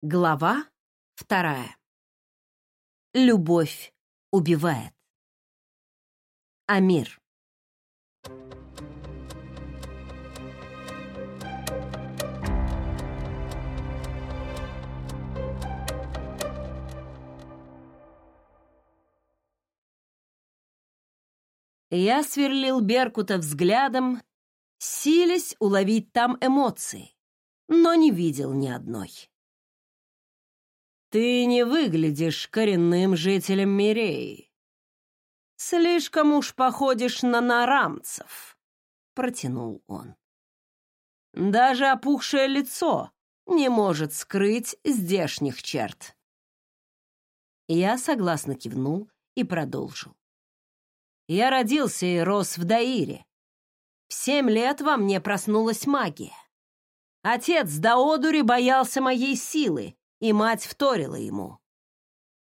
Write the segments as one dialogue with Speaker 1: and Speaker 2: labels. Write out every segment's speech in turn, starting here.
Speaker 1: Глава вторая. Любовь убивает. Амир. Я сверлил Беркута взглядом, силясь уловить там эмоции, но не видел ни одной. «Ты не выглядишь коренным жителем Миреи. Слишком уж походишь на нарамцев», — протянул он. «Даже опухшее лицо не может скрыть здешних черт». Я согласно кивнул и продолжил. Я родился и рос в Даире. В семь лет во мне проснулась магия. Отец до одури боялся моей силы, и мать вторила ему.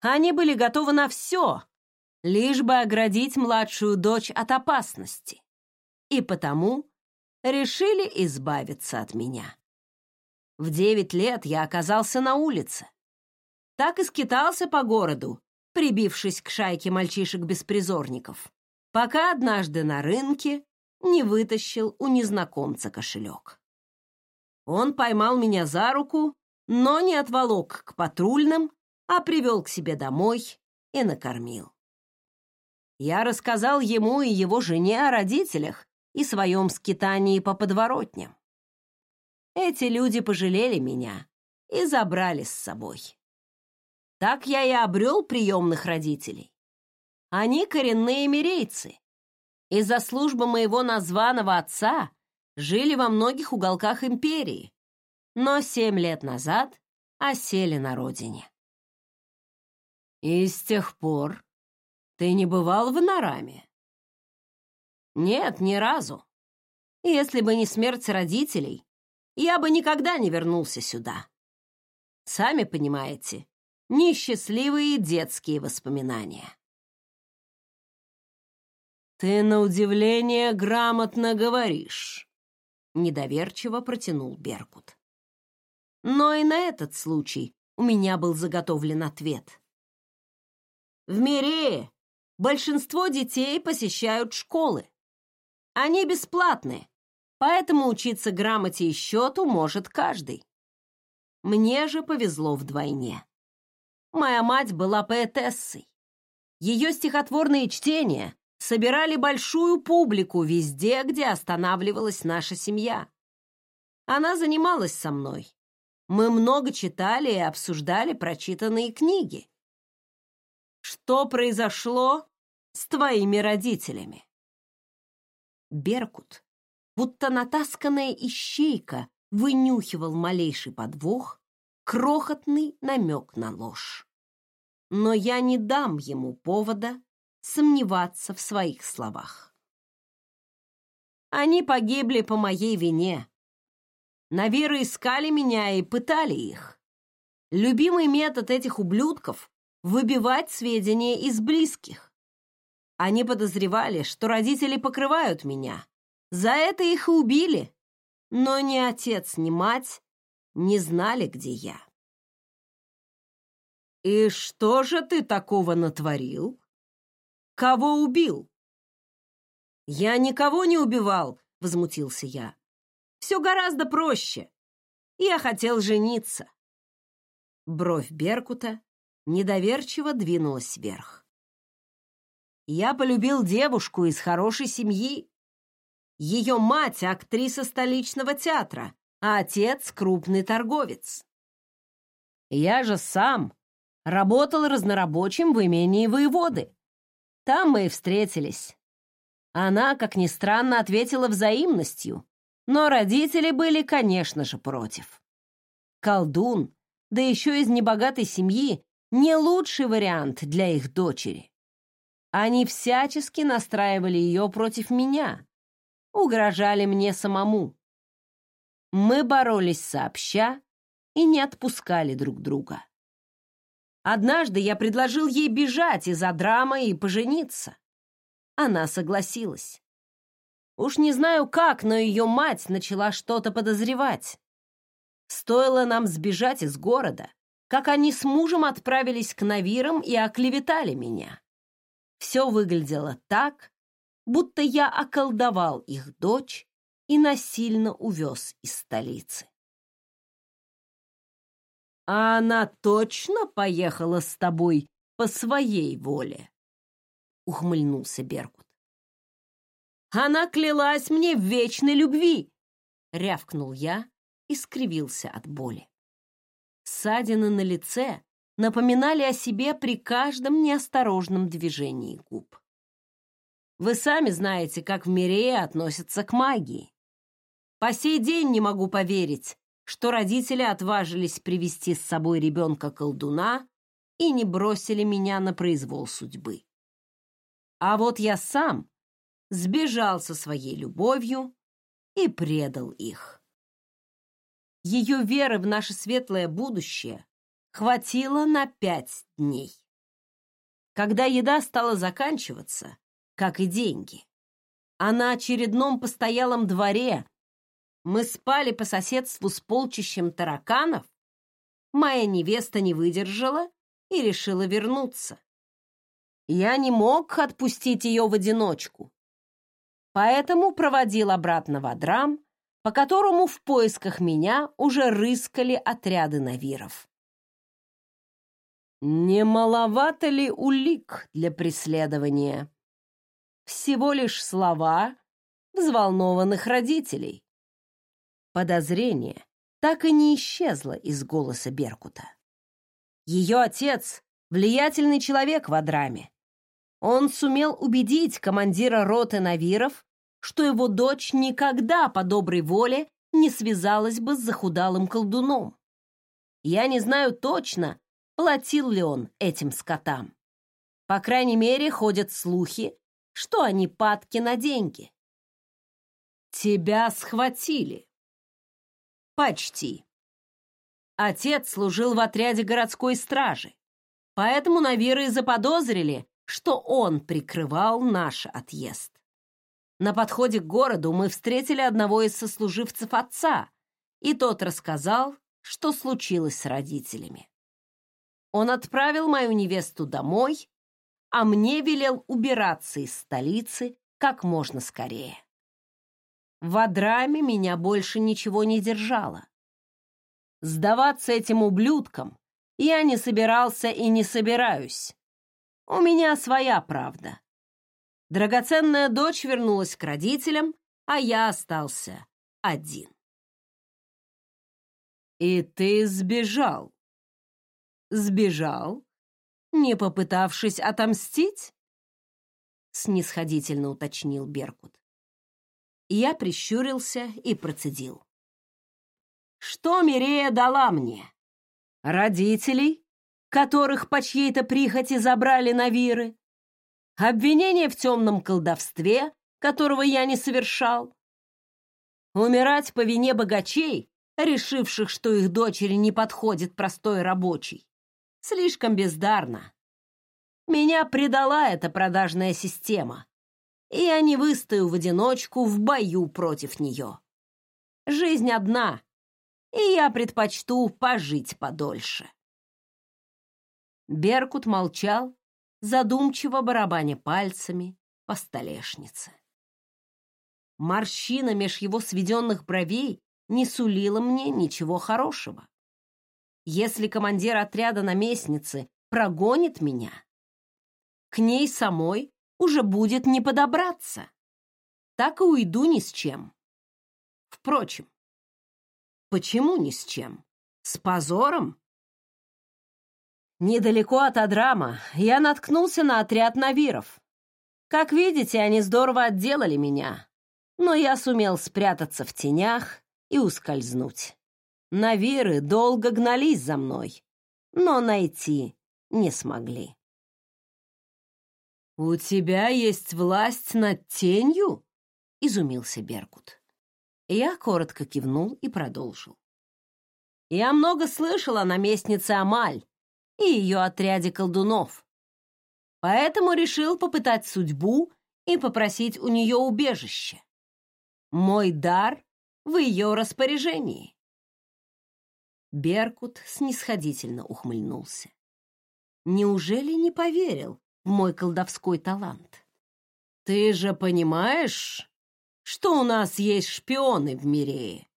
Speaker 1: Они были готовы на все, лишь бы оградить младшую дочь от опасности. И потому решили избавиться от меня. В девять лет я оказался на улице. Так и скитался по городу, прибившись к шайке мальчишек-беспризорников пока однажды на рынке не вытащил у незнакомца кошелек. Он поймал меня за руку, но не отволок к патрульным, а привел к себе домой и накормил. Я рассказал ему и его жене о родителях и своем скитании по подворотням. Эти люди пожалели меня и забрали с собой. Так я и обрел приемных родителей. Они коренные мирейцы. Из-за службы моего названного отца жили во многих уголках империи, но семь лет назад осели на родине. И с тех пор ты не бывал в Нараме? Нет, ни разу. Если бы не смерть родителей, я бы никогда не вернулся сюда. Сами понимаете, несчастливые детские воспоминания. «Ты, на удивление, грамотно говоришь», — недоверчиво протянул Беркут. Но и на этот случай у меня был заготовлен ответ. В мире большинство детей посещают школы. Они бесплатны, поэтому учиться грамоте и счету может каждый. Мне же повезло вдвойне. Моя мать была поэтессой. Ее стихотворные чтения собирали большую публику везде, где останавливалась наша семья. Она занималась со мной. Мы много читали и обсуждали прочитанные книги. Что произошло с твоими родителями? Беркут, будто натасканная ищейка, вынюхивал малейший подвох, крохотный намек на ложь. Но я не дам ему повода сомневаться в своих словах. Они погибли по моей вине. Наверы искали меня и пытали их. Любимый метод этих ублюдков — выбивать сведения из близких. Они подозревали, что родители покрывают меня. За это их и убили. Но ни отец, ни мать не знали, где я. «И что же ты такого натворил?» Кого убил? Я никого не убивал, возмутился я. Все гораздо проще. Я хотел жениться. Бровь Беркута недоверчиво двинулась вверх. Я полюбил девушку из хорошей семьи. Ее мать — актриса столичного театра, а отец — крупный торговец. Я же сам работал разнорабочим в имении воеводы. Там мы и встретились. Она, как ни странно, ответила взаимностью, но родители были, конечно же, против. Колдун, да еще из небогатой семьи, не лучший вариант для их дочери. Они всячески настраивали ее против меня, угрожали мне самому. Мы боролись сообща и не отпускали друг друга. Однажды я предложил ей бежать из-за драмы и пожениться. Она согласилась. Уж не знаю как, но ее мать начала что-то подозревать. Стоило нам сбежать из города, как они с мужем отправились к Навирам и оклеветали меня. Все выглядело так, будто я околдовал их дочь и насильно увез из столицы. «А она точно поехала с тобой по своей воле?» — ухмыльнулся Беркут. «Она клялась мне в вечной любви!» — рявкнул я и скривился от боли. Ссадины на лице напоминали о себе при каждом неосторожном движении губ. Вы сами знаете, как в Мирее относятся к магии. По сей день не могу поверить, что родители отважились привести с собой ребенка-колдуна и не бросили меня на произвол судьбы. А вот я сам сбежал со своей любовью и предал их. Ее веры в наше светлое будущее хватило на пять дней. Когда еда стала заканчиваться, как и деньги, а на очередном постоялом дворе мы спали по соседству с полчищем тараканов, моя невеста не выдержала и решила вернуться. Я не мог отпустить ее в одиночку, поэтому проводил обратно в Адрам, по которому в поисках меня уже рыскали отряды навиров. Не маловато ли улик для преследования? Всего лишь слова взволнованных родителей. Подозрение так и не исчезло из голоса Беркута. Ее отец — влиятельный человек в Адраме. Он сумел убедить командира роты Навиров, что его дочь никогда по доброй воле не связалась бы с захудалым колдуном. Я не знаю точно, платил ли он этим скотам. По крайней мере, ходят слухи, что они падки на деньги. «Тебя схватили», Почти. Отец служил в отряде городской стражи, поэтому Навиры заподозрили, что он прикрывал наш отъезд. На подходе к городу мы встретили одного из сослуживцев отца, и тот рассказал, что случилось с родителями. Он отправил мою невесту домой, а мне велел убираться из столицы как можно скорее. В Адраме меня больше ничего не держало. Сдаваться этим ублюдкам я не собирался и не собираюсь. У меня своя правда. Драгоценная дочь вернулась к родителям, а я остался один. «И ты сбежал?» «Сбежал, не попытавшись отомстить?» снисходительно уточнил Беркут. Я прищурился и процедил. Что Мирея дала мне? Родителей, которых по чьей-то прихоти забрали на виры? Обвинение в темном колдовстве, которого я не совершал? Умирать по вине богачей, решивших, что их дочери не подходит простой рабочий? Слишком бездарно. Меня предала эта продажная система, и я не выстою в одиночку в бою против нее. Жизнь одна, и я предпочту пожить подольше. Беркут молчал, задумчиво барабаня пальцами по столешнице. Морщина меж его сведенных бровей не сулила мне ничего хорошего. Если командир отряда наместницы прогонит меня, к ней самой уже будет не подобраться. Так и уйду ни с чем. Впрочем, почему ни с чем? С позором? Недалеко от Адрама я наткнулся на отряд навиров. Как видите, они здорово отделали меня, но я сумел спрятаться в тенях и ускользнуть. Навиры долго гнались за мной, но найти не смогли. «У тебя есть власть над тенью?» — изумился Беркут. Я коротко кивнул и продолжил. «Я много слышал о наместнице Амаль и ее отряде колдунов, поэтому решил попытать судьбу и попросить у нее убежище. Мой дар в ее распоряжении». Беркут снисходительно ухмыльнулся. Неужели не поверил в мой колдовской талант? Ты же понимаешь, что у нас есть шпионы в Мирее?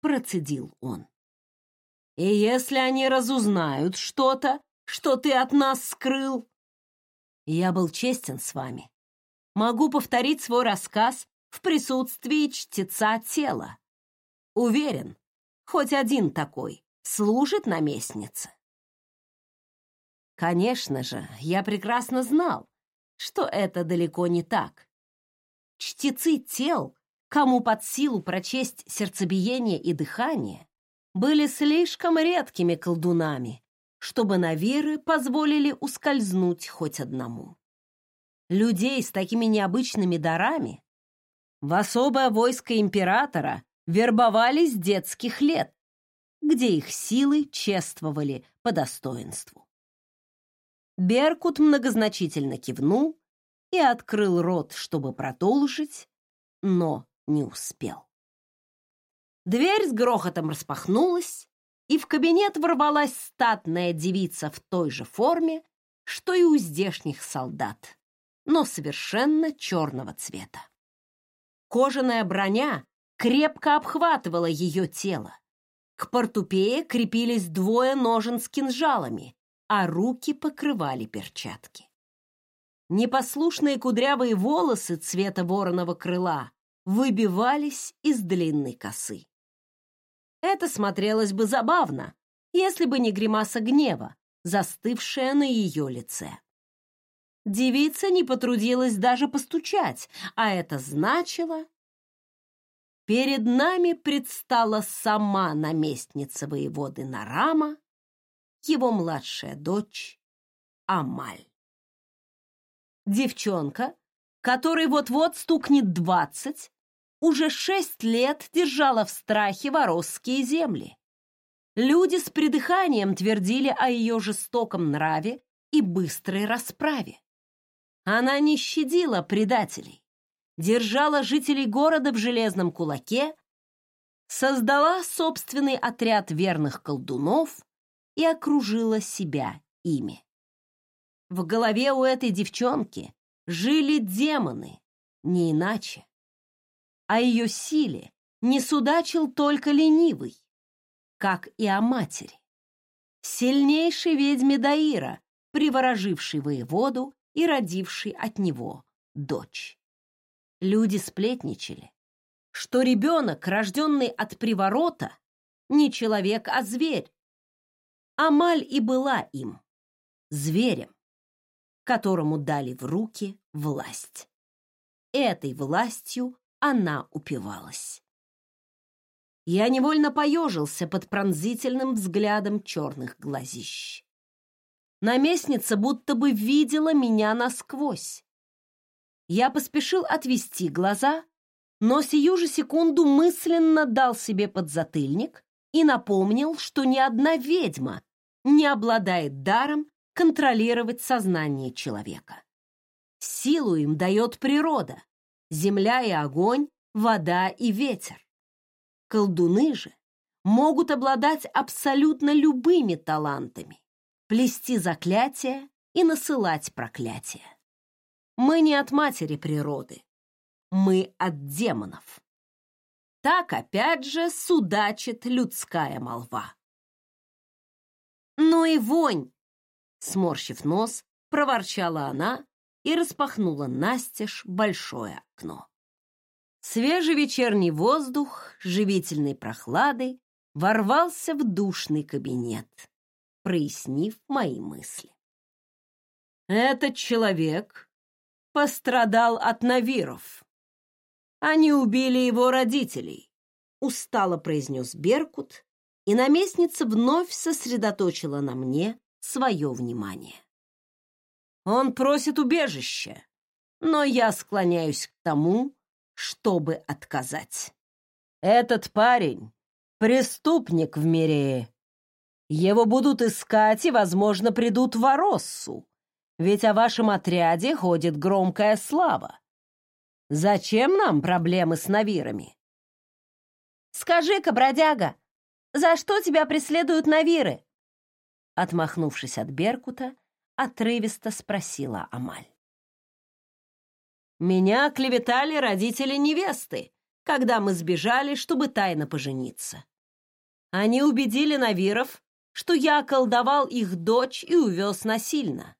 Speaker 1: Процедил он. И если они разузнают что-то, что ты от нас скрыл, я был честен с вами. Могу повторить свой рассказ в присутствии чтеца тела. Уверен, хоть один такой служит наместнице. Конечно же, я прекрасно знал, что это далеко не так. Чтецы тел, кому под силу прочесть сердцебиение и дыхание, были слишком редкими колдунами, чтобы навиры позволили ускользнуть хоть одному. Людей с такими необычными дарами в особое войско императора вербовали с детских лет, где их силы чествовали по достоинству. Беркут многозначительно кивнул и открыл рот, чтобы продолжить, но не успел. Дверь с грохотом распахнулась, и в кабинет ворвалась статная девица в той же форме, что и у здешних солдат, но совершенно черного цвета. Кожаная броня крепко обхватывала ее тело. К портупее крепились двое ножен с кинжалами, а руки покрывали перчатки. Непослушные кудрявые волосы цвета вороного крыла выбивались из длинной косы. Это смотрелось бы забавно, если бы не гримаса гнева, застывшая на ее лице. Девица не потрудилась даже постучать, а это значило... Перед нами предстала сама наместница воеводы Нарама, его младшая дочь Амаль. Девчонка, которой вот-вот стукнет двадцать, уже шесть лет держала в страхе воросские земли. Люди с придыханием твердили о ее жестоком нраве и быстрой расправе. Она не щадила предателей, держала жителей города в железном кулаке, создала собственный отряд верных колдунов и окружила себя ими. В голове у этой девчонки жили демоны, не иначе о ее силе не судачил только ленивый, как и о матери. Сильнейшей ведьме Даира, приворожившей воеводу и родившей от него дочь. Люди сплетничали, что ребенок, рожденный от приворота, не человек, а зверь. Амаль и была им, зверем, которому дали в руки власть. Этой властью она упивалась. Я невольно поежился под пронзительным взглядом черных глазищ. Наместница будто бы видела меня насквозь. Я поспешил отвести глаза, но сию же секунду мысленно дал себе подзатыльник и напомнил, что ни одна ведьма не обладает даром контролировать сознание человека. Силу им дает природа, земля и огонь, вода и ветер. Колдуны же могут обладать абсолютно любыми талантами, плести заклятия и насылать проклятия. Мы не от матери природы, мы от демонов. Так опять же судачит людская молва. «Ну и вонь!» Сморщив нос, проворчала она и распахнула настежь большое окно. Свежий вечерний воздух, живительной прохладой, ворвался в душный кабинет, прояснив мои мысли. Этот человек пострадал от навиров. Они убили его родителей, устало произнес Беркут, и наместница вновь сосредоточила на мне свое внимание. Он просит убежища, но я склоняюсь к тому, чтобы отказать. Этот парень — преступник в мире. Его будут искать и, возможно, придут в Ороссу, ведь о вашем отряде ходит громкая слава. Зачем нам проблемы с навирами? Скажи-ка, бродяга, За что тебя преследуют навиры?» Отмахнувшись от Беркута, отрывисто спросила Амаль. «Меня клеветали родители невесты, когда мы сбежали, чтобы тайно пожениться. Они убедили Навиров, что я колдовал их дочь и увез насильно.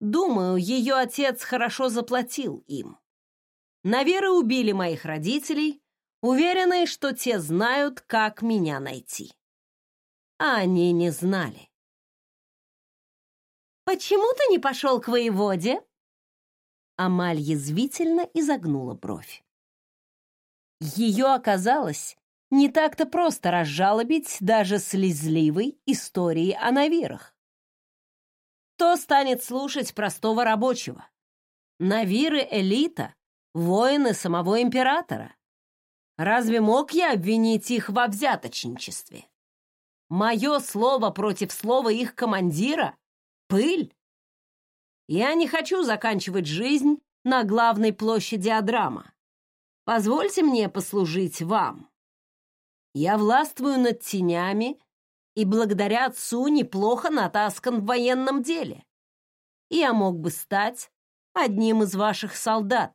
Speaker 1: Думаю, ее отец хорошо заплатил им. Навиры убили моих родителей, уверенные, что те знают, как меня найти. А они не знали. «Почему ты не пошел к воеводе?» Амаль язвительно изогнула бровь. Ее оказалось не так-то просто разжалобить даже слезливой истории о Навирах. Кто станет слушать простого рабочего? Навиры — элита, воины самого императора. Разве мог я обвинить их во взяточничестве? Мое слово против слова их командира Пыль? Я не хочу заканчивать жизнь на главной площади Адрама. Позвольте мне послужить вам. Я властвую над тенями и благодаря отцу неплохо натаскан в военном деле. Я мог бы стать одним из ваших солдат.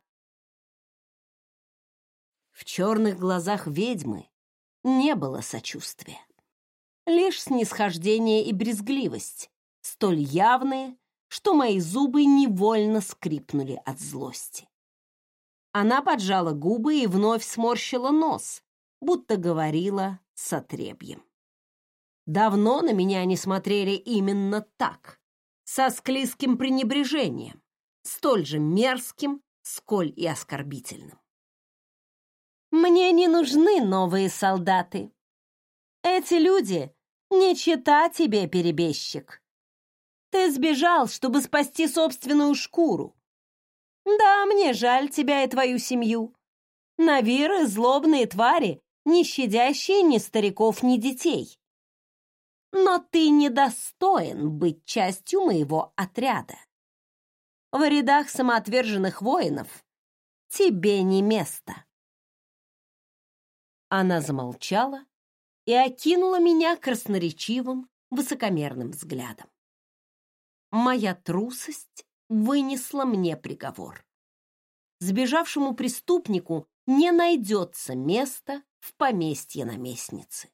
Speaker 1: В черных глазах ведьмы не было сочувствия, лишь снисхождение и брезгливость, столь явные, что мои зубы невольно скрипнули от злости. Она поджала губы и вновь сморщила нос, будто говорила с отребьем. Давно на меня не смотрели именно так, со склизким пренебрежением, столь же мерзким, сколь и оскорбительным. Мне не нужны новые солдаты. Эти люди не чита тебе, перебежчик. Ты сбежал, чтобы спасти собственную шкуру. Да, мне жаль тебя и твою семью. Навиры — злобные твари, не щадящие ни стариков, ни детей. Но ты недостоин быть частью моего отряда. В рядах самоотверженных воинов тебе не место. Она замолчала и окинула меня красноречивым, высокомерным взглядом моя трусость вынесла мне приговор. Сбежавшему преступнику не найдется места в поместье наместницы.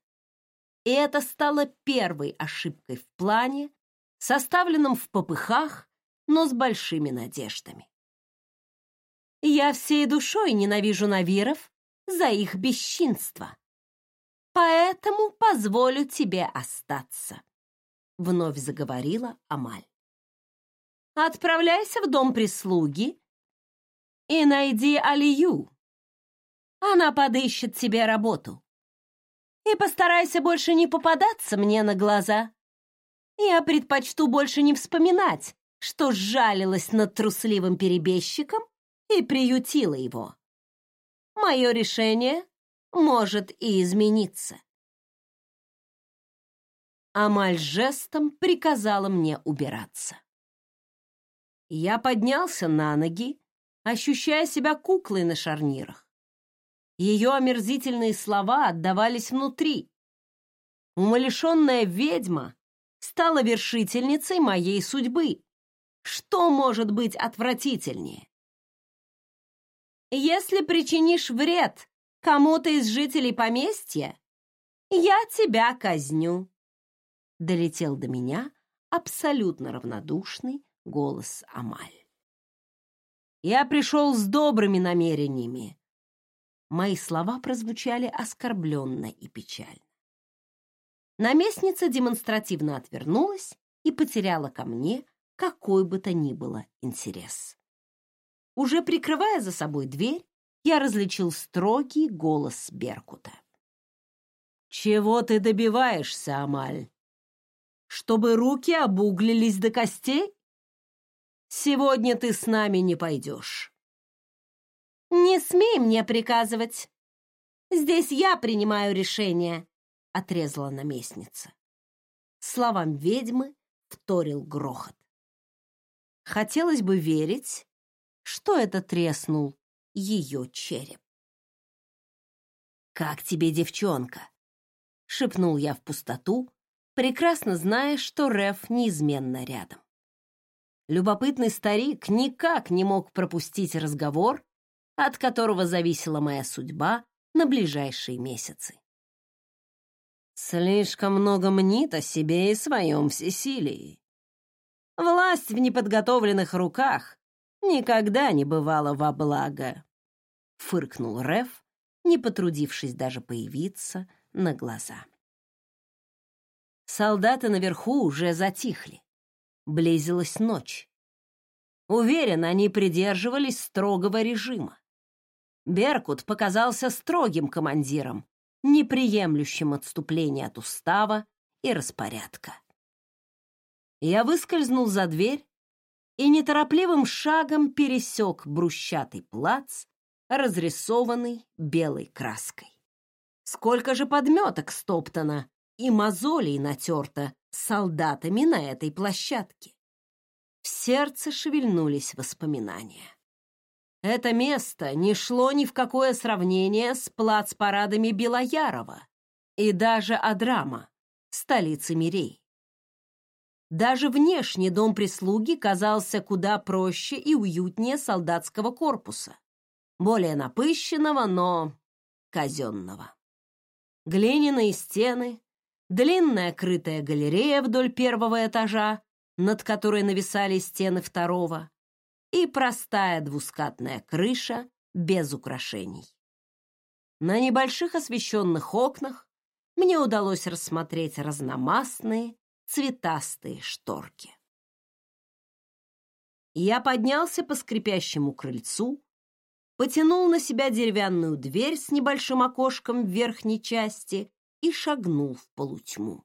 Speaker 1: И это стало первой ошибкой в плане, составленном в попыхах, но с большими надеждами. Я всей душой ненавижу Навиров за их бесчинство. Поэтому позволю тебе остаться, вновь заговорила Амаль. Отправляйся в дом прислуги и найди Алию. Она подыщет тебе работу. И постарайся больше не попадаться мне на глаза. Я предпочту больше не вспоминать, что сжалилась над трусливым перебежчиком и приютила его. Мое решение может и измениться. Амаль жестом приказала мне убираться. Я поднялся на ноги, ощущая себя куклой на шарнирах. Ее омерзительные слова отдавались внутри. Умалишенная ведьма стала вершительницей моей судьбы. Что может быть отвратительнее? Если причинишь вред кому-то из жителей поместья, я тебя казню. Долетел до меня абсолютно равнодушный голос Амаль. Я пришел с добрыми намерениями. Мои слова прозвучали оскорбленно и печально. Наместница демонстративно отвернулась и потеряла ко мне какой бы то ни было интерес. Уже прикрывая за собой дверь, я различил строгий голос Беркута. «Чего ты добиваешься, Амаль? Чтобы руки обуглились до костей?» Сегодня ты с нами не пойдешь. Не смей мне приказывать. Здесь я принимаю решение, отрезала наместница. Словам ведьмы вторил грохот. Хотелось бы верить, что это треснул ее череп. «Как тебе, девчонка? — шепнул я в пустоту, прекрасно зная, что Реф неизменно рядом. Любопытный старик никак не мог пропустить разговор, от которого зависела моя судьба на ближайшие месяцы. Слишком много мнит о себе и своем всесилии. Власть в неподготовленных руках никогда не бывала во благо, фыркнул Реф, не потрудившись даже появиться на глаза. Солдаты наверху уже затихли. Близилась ночь. Уверен, они придерживались строгого режима. Беркут показался строгим командиром, неприемлющим отступления от устава и распорядка. Я выскользнул за дверь и неторопливым шагом пересек брусчатый плац, разрисованный белой краской. Сколько же подметок стоптано и мозолей натерто солдатами на этой площадке. В сердце шевельнулись воспоминания. Это место не шло ни в какое сравнение с плацпарадами Белоярова и даже Адрама, столицы Мирей. Даже внешний дом прислуги казался куда проще и уютнее солдатского корпуса, более напыщенного, но казенного. Глиняные стены, длинная крытая галерея вдоль первого этажа, над которой нависали стены второго, и простая двускатная крыша без украшений. На небольших освещенных окнах мне удалось рассмотреть разномастные цветастые шторки. Я поднялся по скрипящему крыльцу, потянул на себя деревянную дверь с небольшим окошком в верхней части и шагнул в полутьму.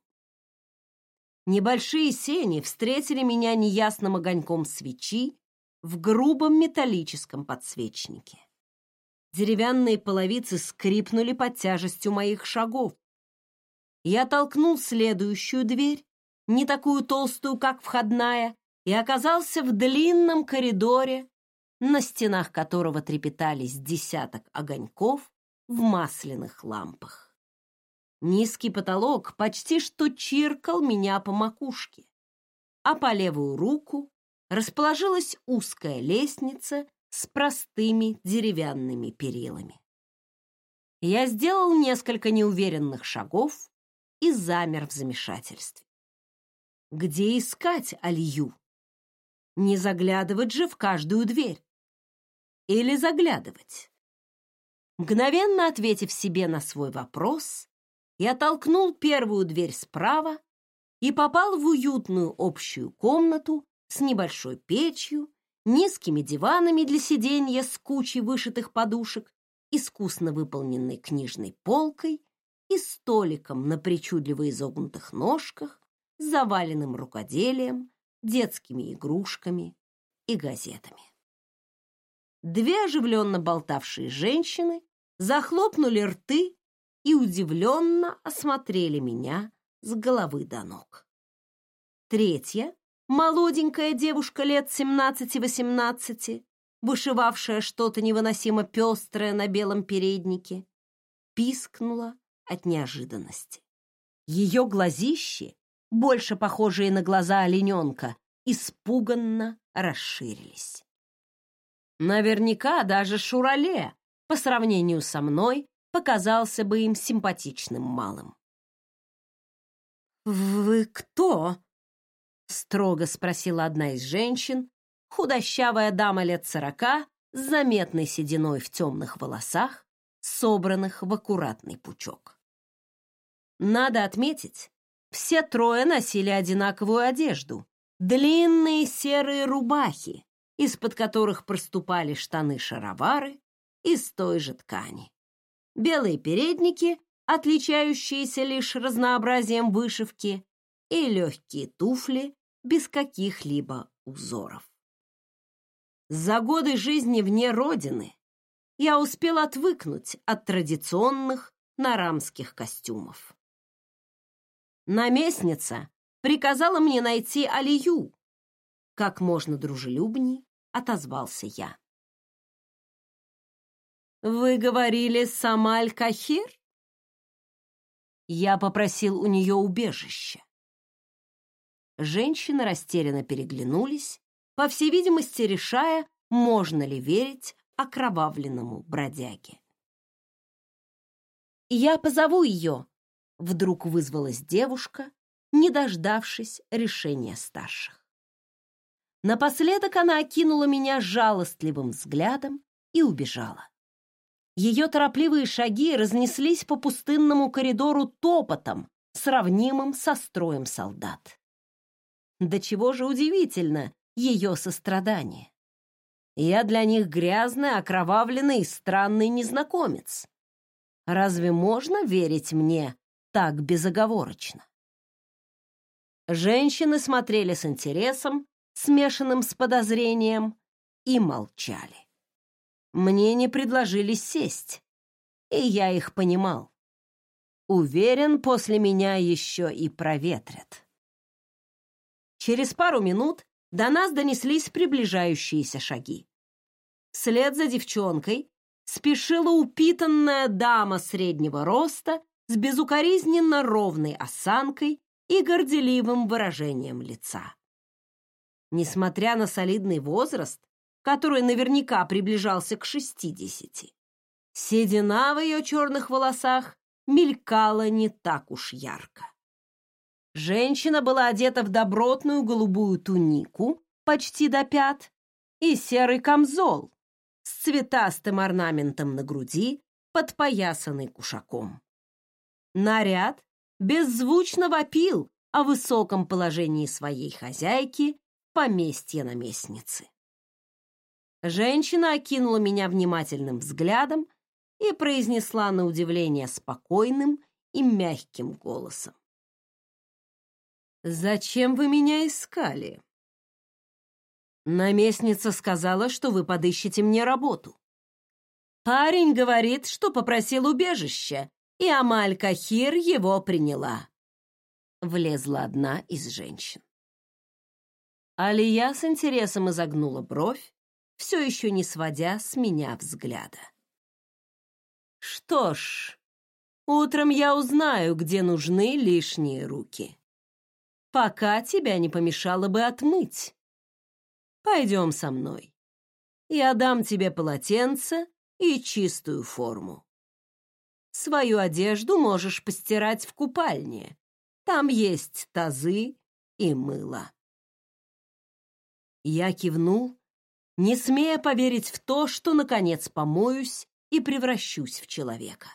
Speaker 1: Небольшие сени встретили меня неясным огоньком свечи в грубом металлическом подсвечнике. Деревянные половицы скрипнули под тяжестью моих шагов. Я толкнул следующую дверь, не такую толстую, как входная, и оказался в длинном коридоре, на стенах которого трепетались десяток огоньков в масляных лампах. Низкий потолок почти что чиркал меня по макушке, а по левую руку расположилась узкая лестница с простыми деревянными перилами. Я сделал несколько неуверенных шагов и замер в замешательстве. Где искать Алию? Не заглядывать же в каждую дверь. Или заглядывать? Мгновенно ответив себе на свой вопрос, я толкнул первую дверь справа и попал в уютную общую комнату с небольшой печью, низкими диванами для сиденья с кучей вышитых подушек, искусно выполненной книжной полкой и столиком на причудливо изогнутых ножках, заваленным рукоделием, детскими игрушками и газетами. Две оживленно болтавшие женщины захлопнули рты и удивленно осмотрели меня с головы до ног. Третья, молоденькая девушка лет семнадцати-восемнадцати, вышивавшая что-то невыносимо пестрое на белом переднике, пискнула от неожиданности. Ее глазищи, больше похожие на глаза олененка, испуганно расширились. Наверняка даже Шурале, по сравнению со мной, показался бы им симпатичным малым. «Вы кто?» строго спросила одна из женщин, худощавая дама лет сорока с заметной сединой в темных волосах, собранных в аккуратный пучок. Надо отметить, все трое носили одинаковую одежду, длинные серые рубахи, из-под которых проступали штаны-шаровары из той же ткани. Белые передники, отличающиеся лишь разнообразием вышивки, и легкие туфли без каких-либо узоров. За годы жизни вне родины я успел отвыкнуть от традиционных нарамских костюмов. Наместница приказала мне найти Алию. Как можно дружелюбней отозвался я. «Вы говорили Самаль Кахир?» Я попросил у нее убежище. Женщины растерянно переглянулись, по всей видимости, решая, можно ли верить окровавленному бродяге. «Я позову ее», — вдруг вызвалась девушка, не дождавшись решения старших. Напоследок она окинула меня жалостливым взглядом и убежала. Ее торопливые шаги разнеслись по пустынному коридору топотом, сравнимым со строем солдат. До чего же удивительно ее сострадание. Я для них грязный, окровавленный и странный незнакомец. Разве можно верить мне так безоговорочно? Женщины смотрели с интересом, смешанным с подозрением, и молчали. Мне не предложили сесть, и я их понимал. Уверен, после меня еще и проветрят. Через пару минут до нас донеслись приближающиеся шаги. Вслед за девчонкой спешила упитанная дама среднего роста с безукоризненно ровной осанкой и горделивым выражением лица. Несмотря на солидный возраст, который наверняка приближался к шестидесяти, седина в ее черных волосах мелькала не так уж ярко. Женщина была одета в добротную голубую тунику почти до пят и серый камзол с цветастым орнаментом на груди, подпоясанный кушаком. Наряд беззвучно вопил о высоком положении своей хозяйки поместья наместницы. Женщина окинула меня внимательным взглядом и произнесла на удивление спокойным и мягким голосом. «Зачем вы меня искали?» «Наместница сказала, что вы подыщете мне работу. Парень говорит, что попросил убежища, и Амаль-Кахир его приняла». Влезла одна из женщин. Алия с интересом изогнула бровь, все еще не сводя с меня взгляда. «Что ж, утром я узнаю, где нужны лишние руки» пока тебя не помешало бы отмыть. Пойдем со мной. Я дам тебе полотенце и чистую форму. Свою одежду можешь постирать в купальне. Там есть тазы и мыло. Я кивнул, не смея поверить в то, что, наконец, помоюсь и превращусь в человека.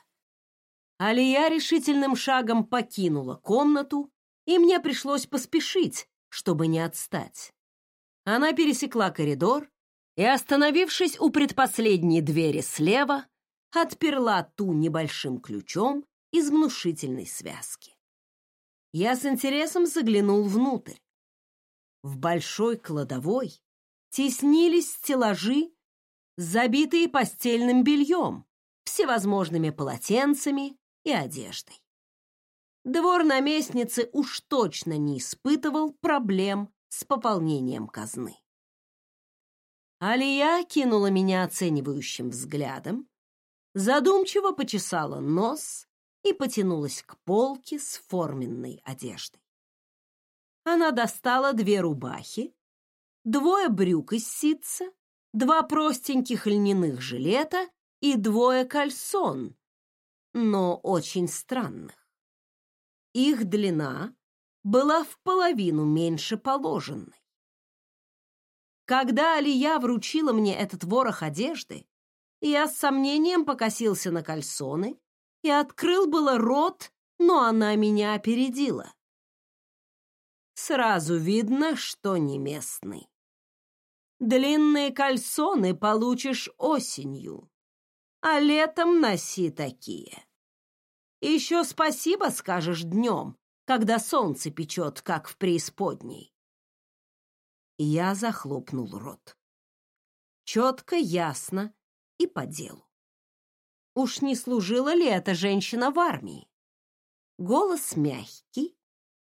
Speaker 1: Алия решительным шагом покинула комнату, и мне пришлось поспешить, чтобы не отстать. Она пересекла коридор и, остановившись у предпоследней двери слева, отперла ту небольшим ключом из внушительной связки. Я с интересом заглянул внутрь. В большой кладовой теснились стеллажи, забитые постельным бельем, всевозможными полотенцами и одеждой двор наместницы уж точно не испытывал проблем с пополнением казны. Алия кинула меня оценивающим взглядом, задумчиво почесала нос и потянулась к полке с форменной одеждой. Она достала две рубахи, двое брюк из ситца, два простеньких льняных жилета и двое кальсон, но очень странных. Их длина была в половину меньше положенной. Когда Алия вручила мне этот ворох одежды, я с сомнением покосился на кальсоны и открыл было рот, но она меня опередила. Сразу видно, что не местный. Длинные кальсоны получишь осенью, а летом носи такие. Еще спасибо скажешь днем, когда солнце печет, как в преисподней. Я захлопнул рот. Четко, ясно и по делу. Уж не служила ли эта женщина в армии? Голос мягкий,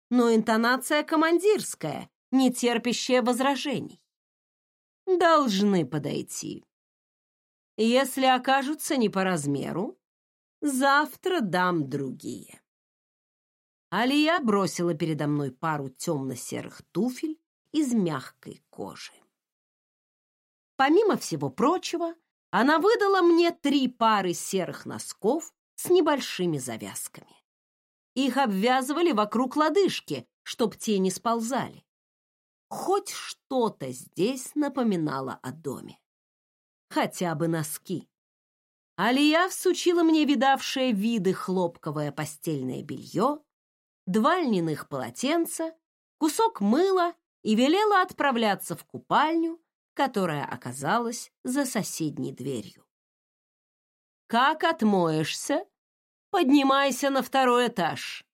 Speaker 1: но интонация командирская, не терпящая возражений. Должны подойти. Если окажутся не по размеру, Завтра дам другие. Алия бросила передо мной пару темно-серых туфель из мягкой кожи. Помимо всего прочего, она выдала мне три пары серых носков с небольшими завязками. Их обвязывали вокруг лодыжки, чтоб те не сползали. Хоть что-то здесь напоминало о доме. Хотя бы носки. Алия всучила мне видавшее виды хлопковое постельное белье, два льняных полотенца, кусок мыла и велела отправляться в купальню, которая оказалась за соседней дверью. «Как отмоешься? Поднимайся на второй этаж.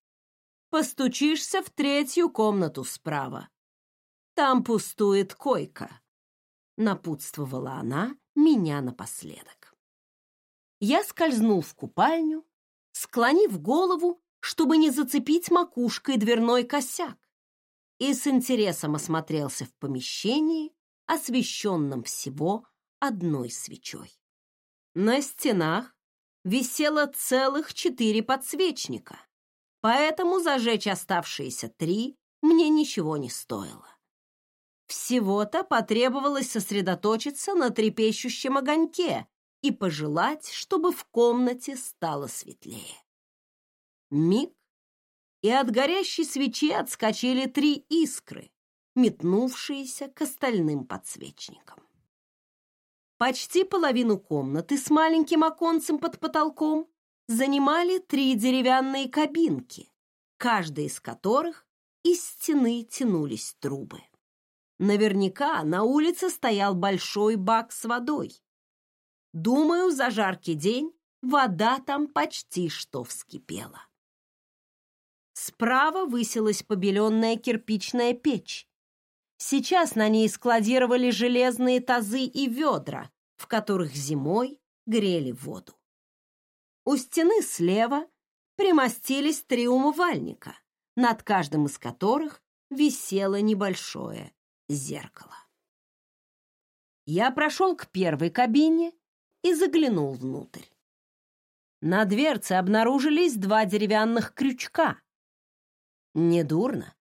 Speaker 1: Постучишься в третью комнату справа. Там пустует койка», — напутствовала она меня напоследок. Я скользнул в купальню, склонив голову, чтобы не зацепить макушкой дверной косяк, и с интересом осмотрелся в помещении, освещенном всего одной свечой. На стенах висело целых четыре подсвечника, поэтому зажечь оставшиеся три мне ничего не стоило. Всего-то потребовалось сосредоточиться на трепещущем огоньке и пожелать, чтобы в комнате стало светлее. Миг, и от горящей свечи отскочили три искры, метнувшиеся к остальным подсвечникам. Почти половину комнаты с маленьким оконцем под потолком занимали три деревянные кабинки, каждая из которых из стены тянулись трубы. Наверняка на улице стоял большой бак с водой. Думаю, за жаркий день вода там почти что вскипела. Справа высилась побеленная кирпичная печь, Сейчас на ней складировали железные тазы и ведра, в которых зимой грели воду. У стены слева примостились три умывальника, над каждым из которых висело небольшое зеркало. Я прошел к первой кабине и заглянул внутрь. На дверце обнаружились два деревянных крючка. Недурно.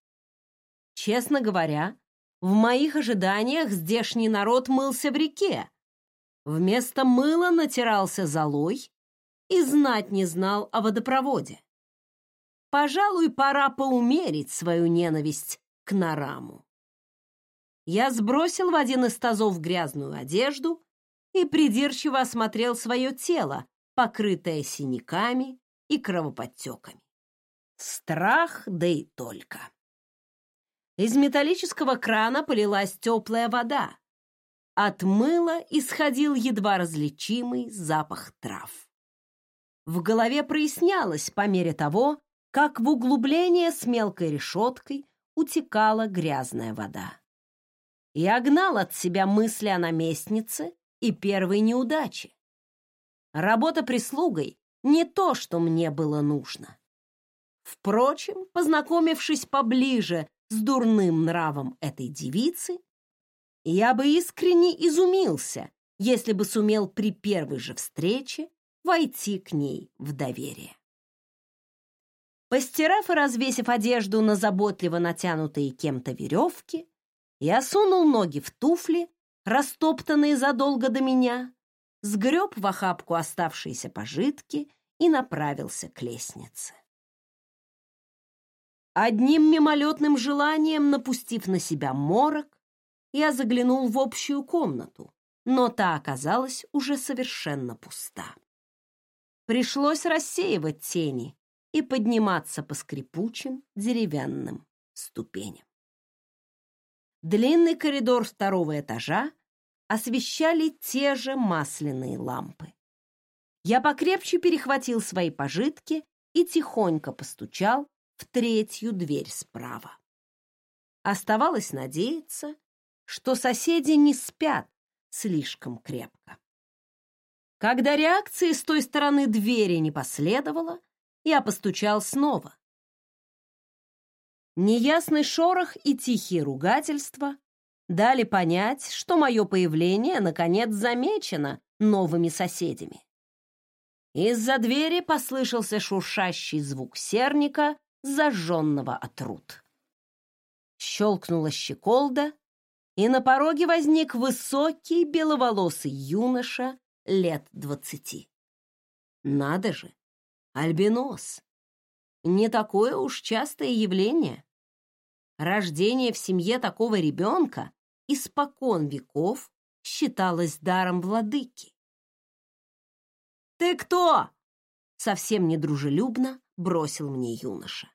Speaker 1: Честно говоря, в моих ожиданиях здешний народ мылся в реке. Вместо мыла натирался золой и знать не знал о водопроводе. Пожалуй, пора поумерить свою ненависть к Нараму. Я сбросил в один из тазов грязную одежду и придирчиво осмотрел свое тело, покрытое синяками и кровоподтеками. Страх, да и только. Из металлического крана полилась теплая вода. От мыла исходил едва различимый запах трав. В голове прояснялось по мере того, как в углубление с мелкой решеткой утекала грязная вода. Я гнал от себя мысли о наместнице и первой неудаче. Работа прислугой — не то, что мне было нужно. Впрочем, познакомившись поближе с дурным нравом этой девицы, я бы искренне изумился, если бы сумел при первой же встрече войти к ней в доверие. Постирав и развесив одежду на заботливо натянутые кем-то веревки, я сунул ноги в туфли, растоптанные задолго до меня, сгреб в охапку оставшиеся пожитки и направился к лестнице. Одним мимолетным желанием, напустив на себя морок, я заглянул в общую комнату, но та оказалась уже совершенно пуста. Пришлось рассеивать тени и подниматься по скрипучим деревянным ступеням. Длинный коридор второго этажа освещали те же масляные лампы. Я покрепче перехватил свои пожитки и тихонько постучал в третью дверь справа. Оставалось надеяться, что соседи не спят слишком крепко. Когда реакции с той стороны двери не последовало, я постучал снова. Неясный шорох и тихие ругательства дали понять, что мое появление наконец замечено новыми соседями. Из-за двери послышался шуршащий звук серника зажженного от руд. Щелкнула щеколда, и на пороге возник высокий беловолосый юноша лет двадцати. Надо же, альбинос. Не такое уж частое явление. Рождение в семье такого ребенка испокон веков считалось даром владыки. «Ты кто?» — совсем недружелюбно бросил мне юноша.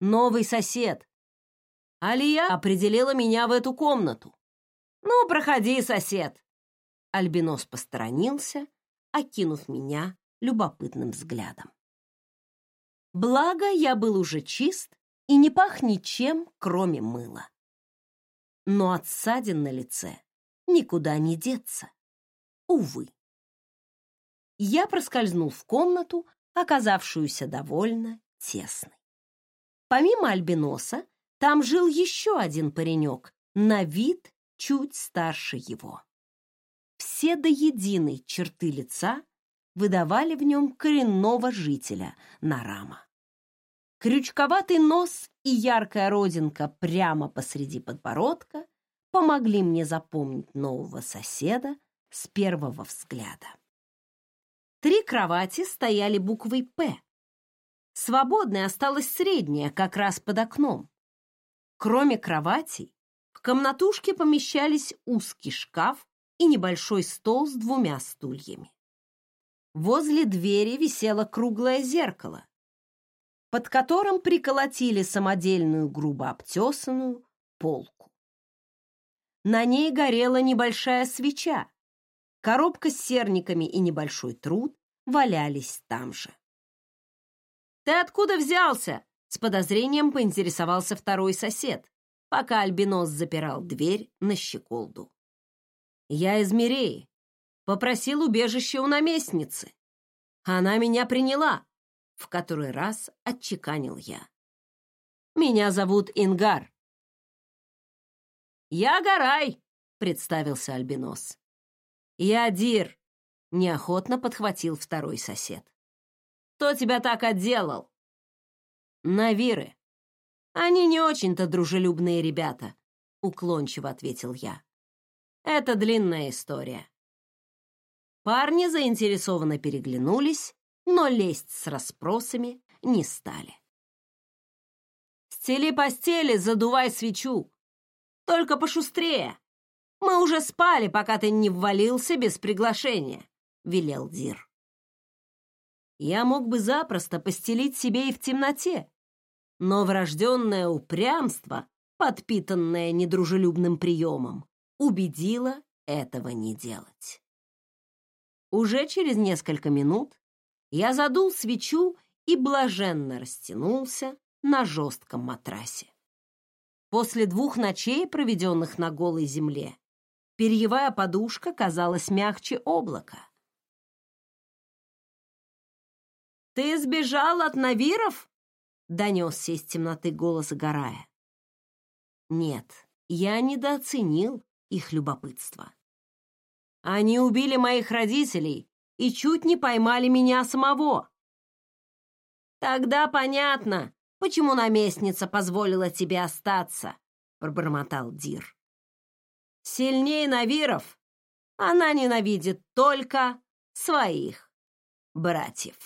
Speaker 1: «Новый сосед. Алия определила меня в эту комнату. Ну, проходи, сосед». Альбинос посторонился, окинув меня любопытным взглядом. Благо, я был уже чист и не пах ничем, кроме мыла. Но от ссадин на лице никуда не деться. Увы. Я проскользнул в комнату, оказавшуюся довольно тесной. Помимо альбиноса, там жил еще один паренек, на вид чуть старше его. Все до единой черты лица выдавали в нем коренного жителя Нарама. Крючковатый нос и яркая родинка прямо посреди подбородка помогли мне запомнить нового соседа с первого взгляда. Три кровати стояли буквой «П». Свободной осталась средняя, как раз под окном. Кроме кроватей, в комнатушке помещались узкий шкаф и небольшой стол с двумя стульями. Возле двери висело круглое зеркало, под которым приколотили самодельную грубо обтесанную полку. На ней горела небольшая свеча, коробка с серниками и небольшой труд валялись там же. «Ты откуда взялся?» — с подозрением поинтересовался второй сосед, пока Альбинос запирал дверь на щеколду. «Я из Миреи. Попросил убежище у наместницы. Она меня приняла, в который раз отчеканил я. Меня зовут Ингар. Я Гарай, представился Альбинос. Я Дир, неохотно подхватил второй сосед. Кто тебя так отделал? Навиры. Они не очень-то дружелюбные ребята, уклончиво ответил я. Это длинная история. Парни заинтересованно переглянулись, но лезть с расспросами не стали. «Стели постели, задувай свечу! Только пошустрее! Мы уже спали, пока ты не ввалился без приглашения», — велел Дир. Я мог бы запросто постелить себе и в темноте, но врожденное упрямство, подпитанное недружелюбным приемом, убедило этого не делать. Уже через несколько минут я задул свечу и блаженно растянулся на жестком матрасе. После двух ночей, проведенных на голой земле, перьевая подушка казалась мягче облака. «Ты сбежал от Навиров?» — донесся из темноты голос Гарая. Нет, я недооценил их любопытство. Они убили моих родителей и чуть не поймали меня самого. Тогда понятно, почему наместница позволила тебе остаться, пробормотал Дир. Сильнее Навиров она ненавидит только своих братьев.